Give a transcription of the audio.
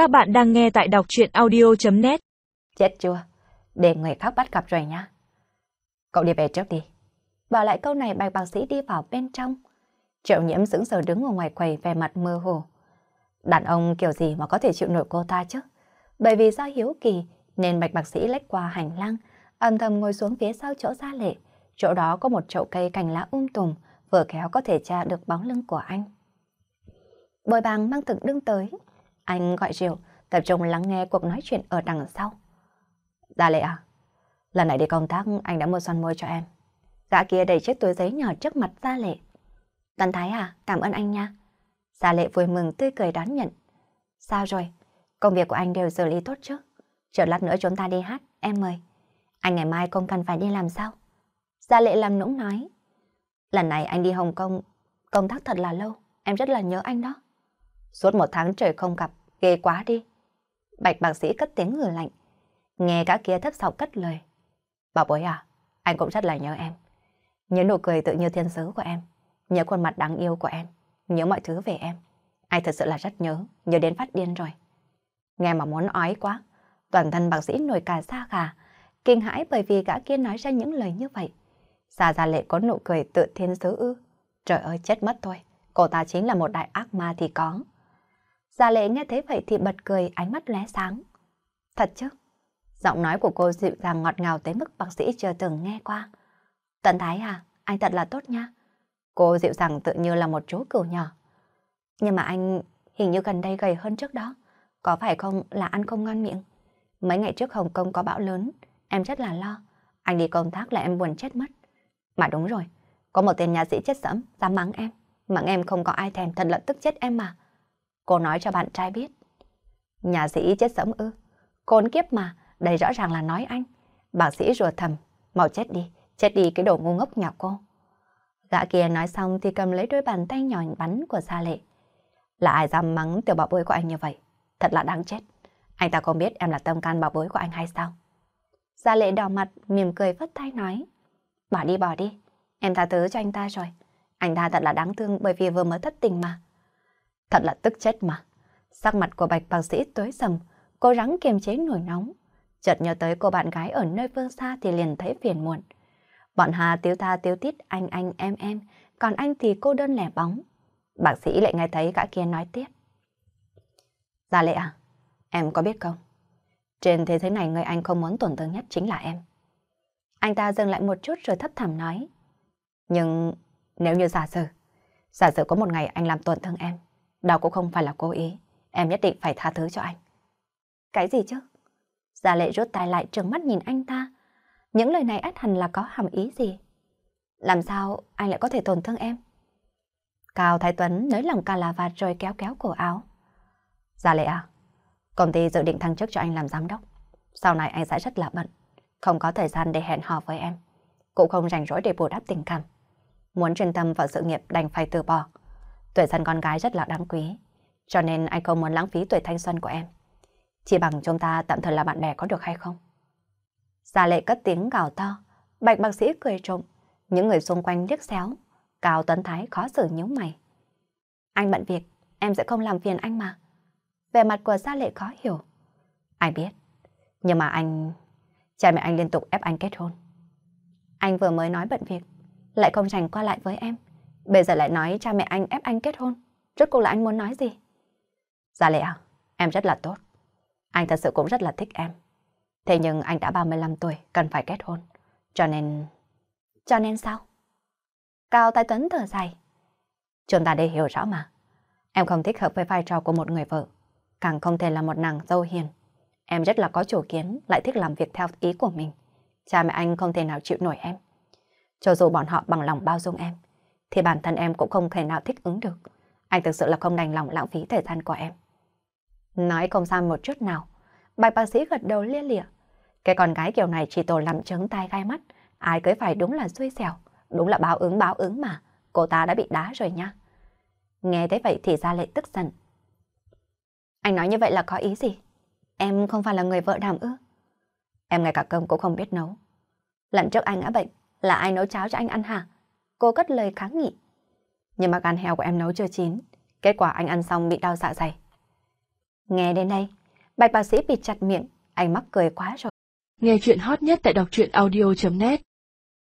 Các bạn đang nghe tại đọc chuyện audio.net Chết chưa? Để người khác bắt gặp rồi nha. Cậu đi về trước đi. Bảo lại câu này bạch bác sĩ đi vào bên trong. Triệu nhiễm sững sờ đứng ở ngoài quầy về mặt mơ hồ. Đàn ông kiểu gì mà có thể chịu nổi cô ta chứ? Bởi vì do hiếu kỳ nên bạch bác sĩ lách qua hành lang, âm thầm ngồi xuống phía sau chỗ gia lệ. Chỗ đó có một chậu cây cành lá um tùm, vừa khéo có thể tra được bóng lưng của anh. Bồi bàng mang thực đứng tới. Anh gọi rượu, tập trung lắng nghe cuộc nói chuyện ở đằng sau. Gia lệ à? Lần này đi công tác anh đã mua son môi cho em. Gã kia đẩy chiếc túi giấy nhỏ trước mặt Gia lệ. Tần Thái à, cảm ơn anh nha. Gia lệ vui mừng tươi cười đón nhận. Sao rồi? Công việc của anh đều xử lý tốt chứ? Chờ lát nữa chúng ta đi hát, em mời. Anh ngày mai không cần phải đi làm sao? Gia lệ làm nũng nói. Lần này anh đi Hồng Kông, công tác thật là lâu, em rất là nhớ anh đó. Suốt một tháng trời không gặp, ghê quá đi. Bạch bác sĩ cất tiếng ngừa lạnh. Nghe cả kia thấp giọng cất lời. Bảo bối à, anh cũng rất là nhớ em. Nhớ nụ cười tự như thiên sứ của em. Nhớ khuôn mặt đáng yêu của em. Nhớ mọi thứ về em. Anh thật sự là rất nhớ, nhớ đến phát điên rồi. Nghe mà muốn ói quá. Toàn thân bác sĩ nổi cả da gà. Kinh hãi bởi vì gã kia nói ra những lời như vậy. Xa ra lệ có nụ cười tự thiên sứ ư. Trời ơi chết mất thôi. Cô ta chính là một đại ác ma thì có. Gia lệ nghe thấy vậy thì bật cười ánh mắt lóe sáng. Thật chứ? Giọng nói của cô dịu dàng ngọt ngào tới mức bác sĩ chưa từng nghe qua. Tận Thái à, anh thật là tốt nha. Cô dịu dàng tự như là một chú cừu nhỏ. Nhưng mà anh hình như gần đây gầy hơn trước đó. Có phải không là ăn không ngon miệng? Mấy ngày trước Hồng Kông có bão lớn, em rất là lo. Anh đi công tác là em buồn chết mất. Mà đúng rồi, có một tên nhà sĩ chết sẫm, dám mắng em. Mắng em không có ai thèm, thật là tức chết em mà. Cô nói cho bạn trai biết. Nhà sĩ chết sớm ư. Côn kiếp mà, đây rõ ràng là nói anh. Bác sĩ rùa thầm, mau chết đi, chết đi cái đồ ngu ngốc nhà cô. Gã kia nói xong thì cầm lấy đôi bàn tay nhỏ bắn của Gia Lệ. Là ai dám mắng tiểu bảo bối của anh như vậy? Thật là đáng chết. Anh ta không biết em là tâm can bảo bối của anh hay sao? Gia Lệ đỏ mặt, mỉm cười vất tay nói. Bỏ đi bỏ đi, em tha thứ cho anh ta rồi. Anh ta thật là đáng thương bởi vì vừa mới thất tình mà. Thật là tức chết mà. Sắc mặt của bạch bác sĩ tối sầm, cố gắng kiềm chế nổi nóng. Chợt nhớ tới cô bạn gái ở nơi phương xa thì liền thấy phiền muộn. Bọn Hà tiếu tha tiếu tít anh anh em em, còn anh thì cô đơn lẻ bóng. Bác sĩ lại nghe thấy gã kia nói tiếp. Gia lệ à, em có biết không? Trên thế giới này người anh không muốn tổn thương nhất chính là em. Anh ta dừng lại một chút rồi thấp thẳm nói. Nhưng nếu như giả sử, giả sử có một ngày anh làm tổn thương em, đó cũng không phải là cố ý, em nhất định phải tha thứ cho anh. Cái gì chứ? Gia lệ rút tay lại trừng mắt nhìn anh ta. Những lời này át hẳn là có hàm ý gì? Làm sao anh lại có thể tổn thương em? Cao Thái Tuấn nới lòng ca là vạt rồi kéo kéo cổ áo. Gia lệ à, công ty dự định thăng chức cho anh làm giám đốc. Sau này anh sẽ rất là bận, không có thời gian để hẹn hò với em. Cũng không rảnh rỗi để bù đắp tình cảm. Muốn chuyên tâm vào sự nghiệp đành phải từ bỏ. Tuổi xuân con gái rất là đáng quý, cho nên anh không muốn lãng phí tuổi thanh xuân của em. Chỉ bằng chúng ta tạm thời là bạn bè có được hay không? Gia lệ cất tiếng gào to, bạch bác sĩ cười trộm, những người xung quanh liếc xéo. Cao Tuấn Thái khó xử nhíu mày. Anh bận việc, em sẽ không làm phiền anh mà. Về mặt của Gia Lệ khó hiểu. Anh biết, nhưng mà anh... Cha mẹ anh liên tục ép anh kết hôn. Anh vừa mới nói bận việc, lại không rảnh qua lại với em. Bây giờ lại nói cha mẹ anh ép anh kết hôn. Rốt cuộc là anh muốn nói gì? Dạ Gia Lệ à, em rất là tốt. Anh thật sự cũng rất là thích em. Thế nhưng anh đã 35 tuổi, cần phải kết hôn. Cho nên... Cho nên sao? Cao Tài Tuấn thở dài. Chúng ta đều hiểu rõ mà. Em không thích hợp với vai trò của một người vợ. Càng không thể là một nàng dâu hiền. Em rất là có chủ kiến, lại thích làm việc theo ý của mình. Cha mẹ anh không thể nào chịu nổi em. Cho dù bọn họ bằng lòng bao dung em, thì bản thân em cũng không thể nào thích ứng được. Anh thực sự là không đành lòng lãng phí thời gian của em. Nói không sao một chút nào. Bạch bác sĩ gật đầu lia lịa. Cái con gái kiểu này chỉ tổ làm trứng tai gai mắt. Ai cưới phải đúng là xui xẻo. Đúng là báo ứng báo ứng mà. Cô ta đã bị đá rồi nha. Nghe thấy vậy thì ra lệ tức giận. Anh nói như vậy là có ý gì? Em không phải là người vợ đảm ư? Em ngay cả cơm cũng không biết nấu. Lần trước anh đã bệnh, là ai nấu cháo cho anh ăn hả? Cô cất lời kháng nghị. Nhưng mà gan heo của em nấu chưa chín, kết quả anh ăn xong bị đau dạ dày. Nghe đến đây, bạch bác sĩ bị chặt miệng, anh mắc cười quá rồi. Nghe chuyện hot nhất tại đọc truyện audio.net